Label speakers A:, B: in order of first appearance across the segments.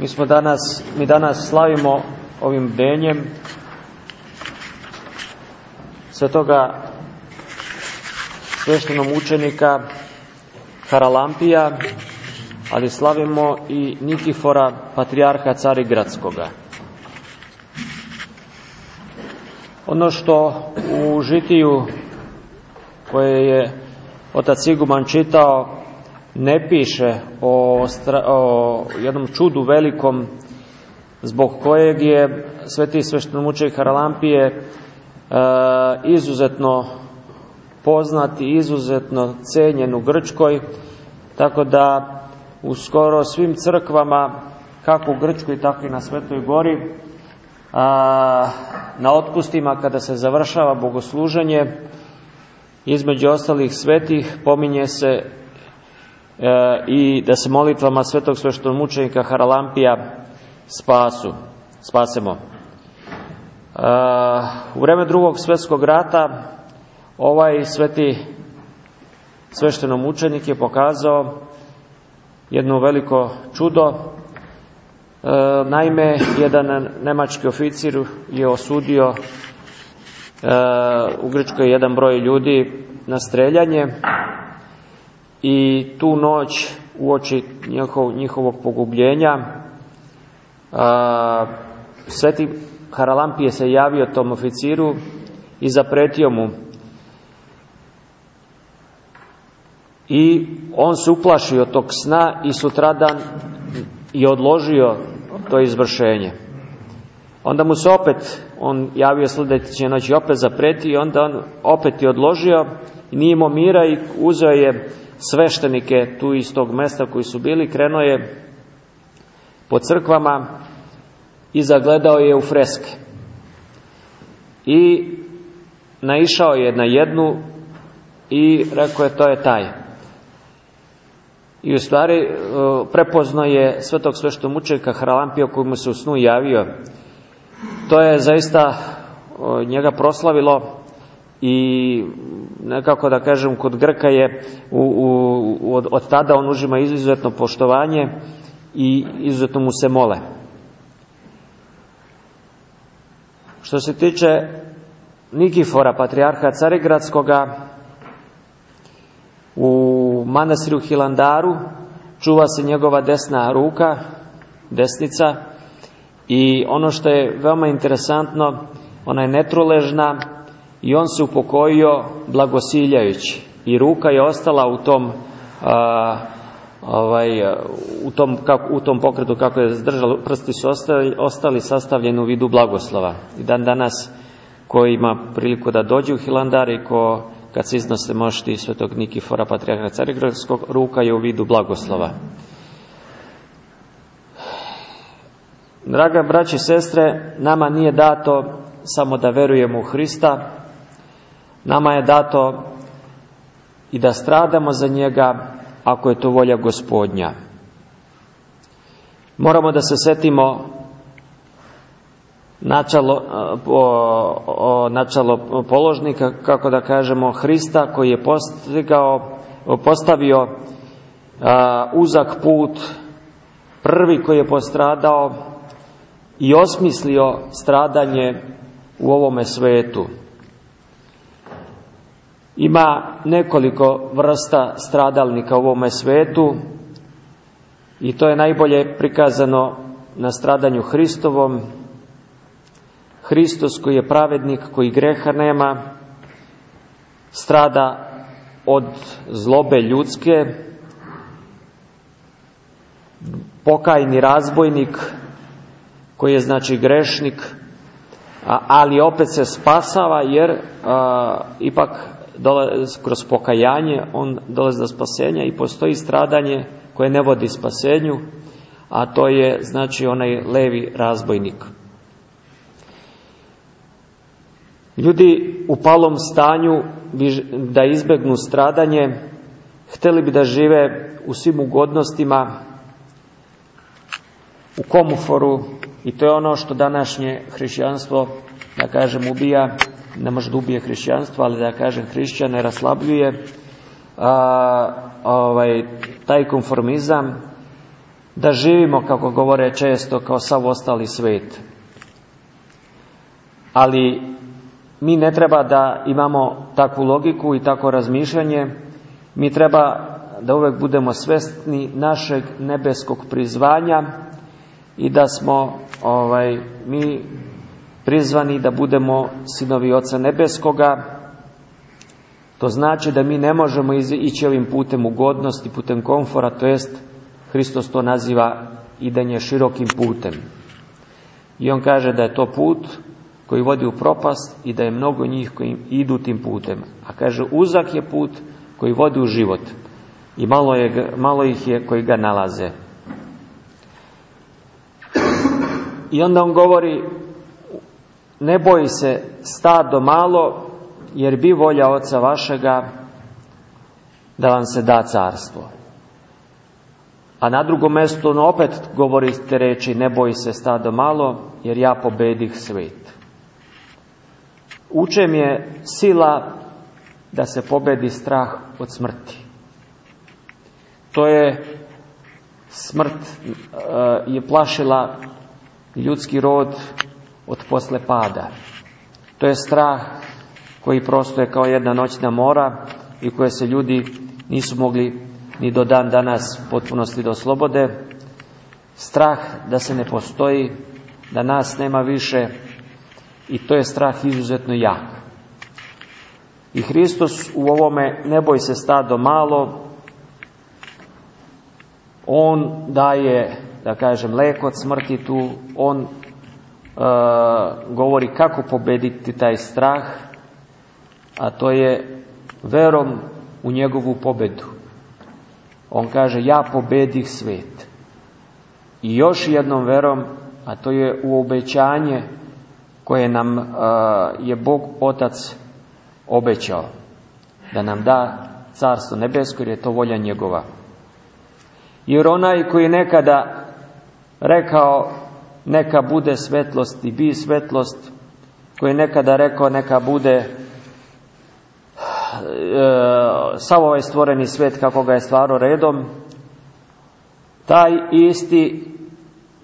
A: Mi smo danas, mi danas slavimo ovim denjem svetoga sveštenog učenika Haralampija, ali slavimo i Nikifora, patrijarha Carigradskoga. Ono što u žitiju koje je otac Iguman čitao ne piše o, o jednom čudu velikom zbog kojeg je sveti sveštenomučenik Haralampije e, izuzetno poznat i izuzetno cenjen u Grčkoj, tako da u skoro svim crkvama, kako u Grčkoj, tako i na Svetoj gori, a, na otpustima kada se završava bogosluženje, između ostalih svetih pominje se e, i da se molitvama svetog mučenika Haralampija spasu, spasemo. E, u vreme drugog svetskog rata ovaj sveti mučenik je pokazao jedno veliko čudo. E, naime, jedan nemački oficir je osudio e, u Grčkoj jedan broj ljudi na streljanje i tu noć uoči njihov, njihovog pogubljenja a, Sveti Haralampije se javio tom oficiru i zapretio mu i on se uplašio tog sna i sutradan je odložio to izvršenje. Onda mu se opet, on javio sljedeće noći opet zapreti i onda on opet je odložio i nije imao mira i uzeo je sveštenike tu iz tog mesta koji su bili, krenuo je po crkvama i zagledao je u freske. I naišao je na jednu i rekao je to je taj. I u stvari e, prepozno je svetog mučenika Haralampija koji mu se u snu javio. To je zaista njega proslavilo i nekako da kažem kod Grka je u, u, od, od tada on užima izuzetno poštovanje i izuzetno mu se mole. Što se tiče Nikifora, patrijarha Carigradskoga, u manastiru Hilandaru čuva se njegova desna ruka, desnica, i ono što je veoma interesantno, ona je netruležna i on se upokojio blagosiljajući. I ruka je ostala u tom a, ovaj, u tom, kako, u tom pokretu kako je zdržalo, prsti su ostali, ostali sastavljeni u vidu blagoslova. I dan danas ko ima priliku da dođe u Hilandar i ko kad se iznose mošti svetog Nikifora, patrijarha Carigradskog, ruka je u vidu blagoslova. Draga braći i sestre, nama nije dato samo da verujemo u Hrista, nama je dato i da stradamo za njega ako je to volja gospodnja. Moramo da se setimo načalo, o, o, načalo položnika, kako da kažemo, Hrista koji je postigao, postavio a, uzak put, prvi koji je postradao i osmislio stradanje u ovome svetu. Ima nekoliko vrsta stradalnika u ovome svetu i to je najbolje prikazano na stradanju Hristovom. Hristos koji je pravednik, koji greha nema, strada od zlobe ljudske, pokajni razbojnik, koji je znači grešnik, ali opet se spasava jer a, ipak dole, kroz pokajanje on dolazi do spasenja i postoji stradanje koje ne vodi spasenju, a to je znači onaj levi razbojnik. Ljudi u palom stanju da izbegnu stradanje, hteli bi da žive u svim ugodnostima, u komuforu, I to je ono što današnje hrišćanstvo, da kažem, ubija, ne može da ubije hrišćanstvo, ali da kažem hrišćane raslabljuje, a, ovaj, taj konformizam da živimo, kako govore često, kao sav ostali svet. Ali mi ne treba da imamo takvu logiku i takvo razmišljanje, mi treba da uvek budemo svesni našeg nebeskog prizvanja i da smo ovaj, mi prizvani da budemo sinovi Oca Nebeskoga. To znači da mi ne možemo ići ovim putem ugodnosti, putem komfora, to jest Hristos to naziva idenje širokim putem. I on kaže da je to put koji vodi u propast i da je mnogo njih koji idu tim putem. A kaže uzak je put koji vodi u život i malo, je, malo ih je koji ga nalaze. I onda on govori ne boji se stado malo jer bi volja oca vašega da vam se da carstvo. A na drugom mjestu on opet govori te reči ne boji se stado malo jer ja pobedih svet. Učem je sila da se pobedi strah od smrti. To je smrt e, je plašila ljudski rod od posle pada. To je strah koji prosto je kao jedna noćna mora i koje se ljudi nisu mogli ni do dan danas potpunosti do slobode. Strah da se ne postoji, da nas nema više i to je strah izuzetno jak. I Hristos u ovome ne boj se stado malo, on daje, da kažem, lek od smrti tu, on govori kako pobediti taj strah, a to je verom u njegovu pobedu. On kaže, ja pobedih svet. I još jednom verom, a to je u obećanje koje nam uh, je Bog Otac obećao. Da nam da carstvo nebesko jer je to volja njegova. Jer onaj koji nekada rekao neka bude svetlost i bi svetlost, koji je nekada rekao neka bude e, sav ovaj stvoreni svet kako ga je stvaro redom, taj isti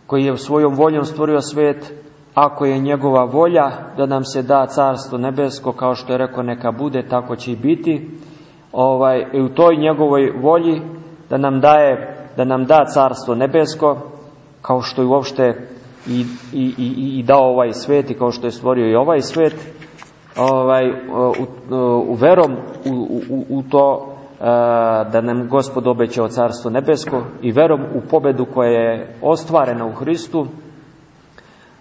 A: koji je svojom voljom stvorio svet, ako je njegova volja da nam se da carstvo nebesko, kao što je rekao neka bude, tako će i biti, ovaj, i u toj njegovoj volji da nam daje da nam da carstvo nebesko, kao što je uopšte i, i, i, i dao ovaj svet i kao što je stvorio i ovaj svet, ovaj, u, u verom u, u, u to da nam gospod obećao carstvo nebesko i verom u pobedu koja je ostvarena u Hristu,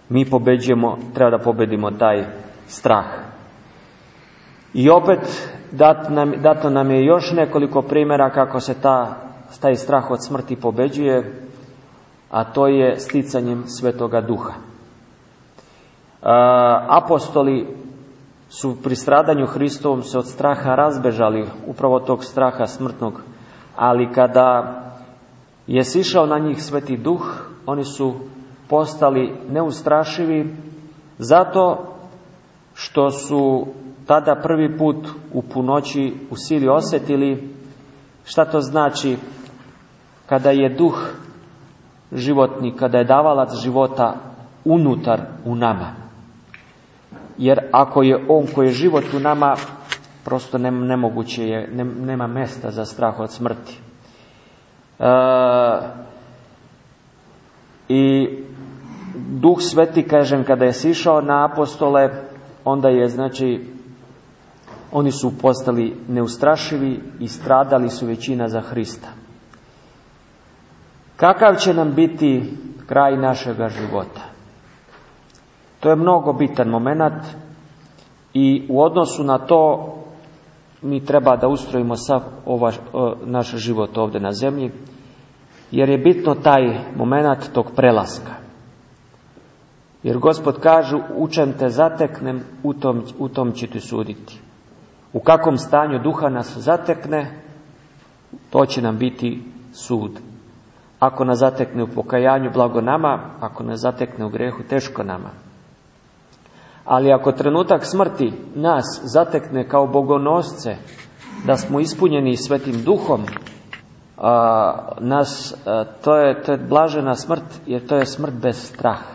A: mi pobeđujemo, treba da pobedimo taj strah. I opet dat nam, dato nam je još nekoliko primjera kako se ta taj strah od smrti pobeđuje, a to je sticanjem svetoga duha. Apostoli su pri stradanju Hristovom se od straha razbežali, upravo tog straha smrtnog, ali kada je sišao na njih sveti duh, oni su postali neustrašivi zato što su tada prvi put u punoći u sili osjetili šta to znači kada je duh životni, kada je davalac života unutar u nama. Jer ako je on koji je život u nama, prosto nemoguće je, nema mesta za strah od smrti. E, I duh sveti, kažem, kada je sišao na apostole, onda je, znači, oni su postali neustrašivi i stradali su većina za Hrista. Kakav će nam biti kraj našega života? To je mnogo bitan moment i u odnosu na to mi treba da ustrojimo sav ova, naš život ovdje na zemlji, jer je bitno taj moment tog prelaska. Jer gospod kaže, učen te zateknem, u tom, u tom će ti suditi. U kakvom stanju duha nas zatekne, to će nam biti sud. Ako nas zatekne u pokajanju, blago nama, ako nas zatekne u grehu, teško nama. Ali ako trenutak smrti nas zatekne kao bogonosce, da smo ispunjeni svetim duhom, nas, to je, to je blažena smrt, jer to je smrt bez straha.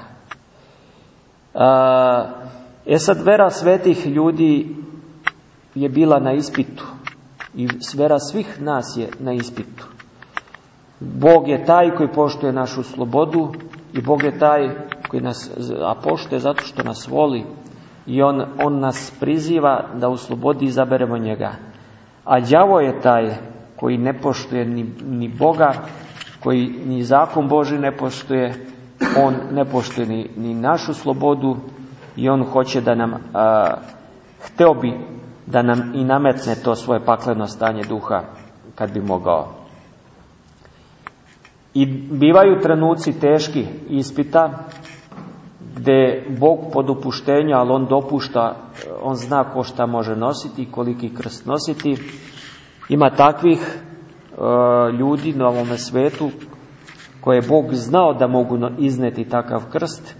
A: E sad, vera svetih ljudi je bila na ispitu. I vera svih nas je na ispitu. Bog je taj koji poštuje našu slobodu i Bog je taj koji nas, a poštuje zato što nas voli i on, on nas priziva da u slobodi izaberemo njega. A đavo je taj koji ne poštuje ni, ni Boga, koji ni zakon Boži ne poštuje, on ne poštuje ni, ni našu slobodu i on hoće da nam, a, hteo bi da nam i nametne to svoje pakleno stanje duha kad bi mogao. I bivaju trenuci teški ispita gde Bog po dopuštenju, ali on dopušta, on zna ko šta može nositi koliki krst nositi. Ima takvih e, ljudi na ovome svetu koje Bog znao da mogu izneti takav krst,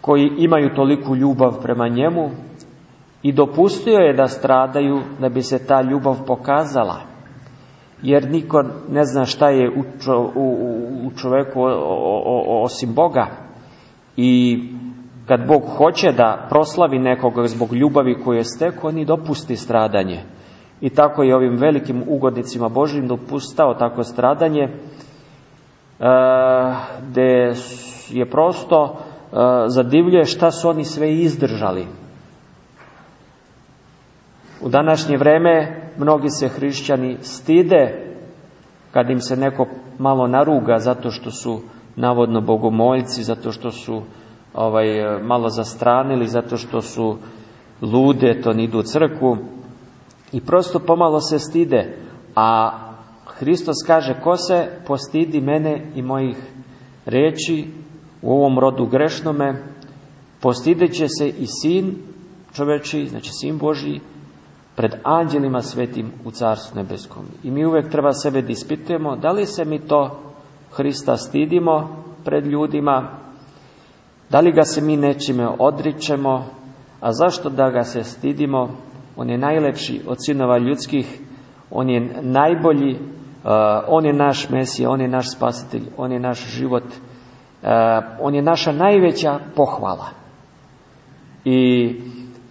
A: koji imaju toliku ljubav prema njemu i dopustio je da stradaju da bi se ta ljubav pokazala. Jer niko ne zna šta je u, u, u čoveku o, o, osim Boga. I kad Bog hoće da proslavi nekoga zbog ljubavi koju je stekao, on i dopusti stradanje. I tako je ovim velikim ugodnicima Božim dopustao tako stradanje, e, gde je prosto e, zadivljuje šta su oni sve izdržali. U današnje vreme mnogi se hrišćani stide kad im se neko malo naruga zato što su navodno bogomoljci, zato što su ovaj, malo zastranili, zato što su lude, to nidu u crkvu i prosto pomalo se stide. A Hristos kaže, ko se postidi mene i mojih reči u ovom rodu grešnome, postideće se i sin čoveči, znači sin Božji, pred anđelima svetim u Carstvu nebeskom. I mi uvek treba sebe da ispitujemo da li se mi to Hrista stidimo pred ljudima, da li ga se mi nečime odričemo, a zašto da ga se stidimo? On je najlepši od sinova ljudskih, on je najbolji, uh, on je naš Mesija, on je naš spasitelj, on je naš život, uh, on je naša najveća pohvala. I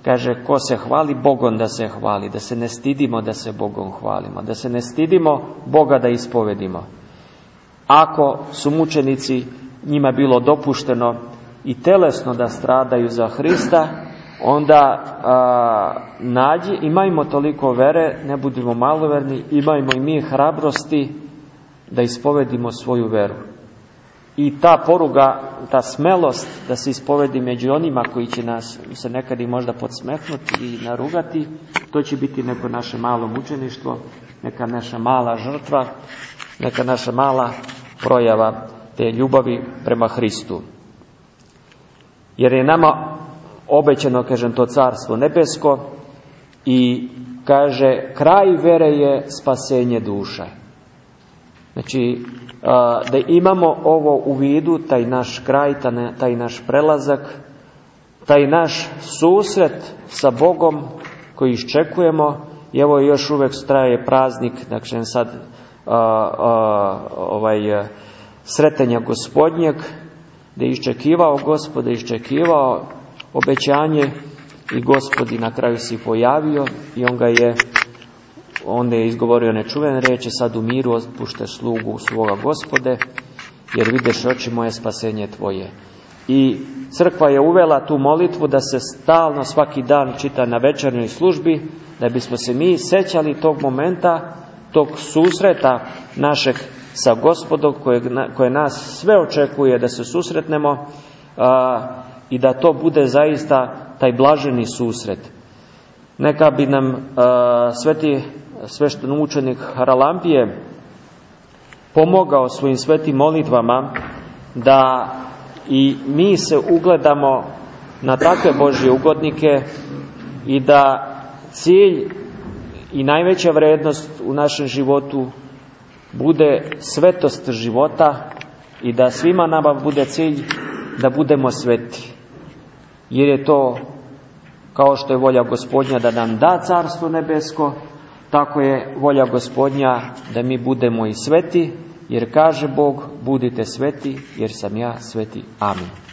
A: Kaže, ko se hvali Bogom da se hvali, da se ne stidimo da se Bogom hvalimo, da se ne stidimo Boga da ispovedimo. Ako su mučenici njima bilo dopušteno i telesno da stradaju za Hrista, onda a, nađi, imajmo toliko vere, ne budimo maloverni, imajmo i mi hrabrosti da ispovedimo svoju veru. I ta poruga, ta smelost da se ispovedi među onima koji će nas se nekad i možda podsmehnuti i narugati, to će biti neko naše malo mučeništvo, neka naša mala žrtva, neka naša mala projava te ljubavi prema Hristu. Jer je nama obećano, kažem, to carstvo nebesko i kaže, kraj vere je spasenje duša. Znači, da imamo ovo u vidu, taj naš kraj, taj naš prelazak, taj naš susret sa Bogom koji iščekujemo. I evo još uvek straje praznik, dakle sad a, a, ovaj, sretenja gospodnjeg, da je iščekivao gospoda, iščekivao obećanje i gospodi na kraju si pojavio i on ga je onda je izgovorio nečuvene reče, sad u miru otpuštaš slugu svoga gospode, jer videš oči moje spasenje tvoje. I crkva je uvela tu molitvu da se stalno svaki dan čita na večernjoj službi, da bismo se mi sećali tog momenta, tog susreta našeg sa gospodom koje, koje nas sve očekuje da se susretnemo a, i da to bude zaista taj blaženi susret. Neka bi nam a, sveti svešteno učenik Haralampije pomogao svojim svetim molitvama da i mi se ugledamo na takve Božje ugodnike i da cilj i najveća vrednost u našem životu bude svetost života i da svima nama bude cilj da budemo sveti. Jer je to kao što je volja gospodnja da nam da carstvo nebesko, tako je volja gospodnja da mi budemo i sveti, jer kaže Bog, budite sveti, jer sam ja sveti. Amin.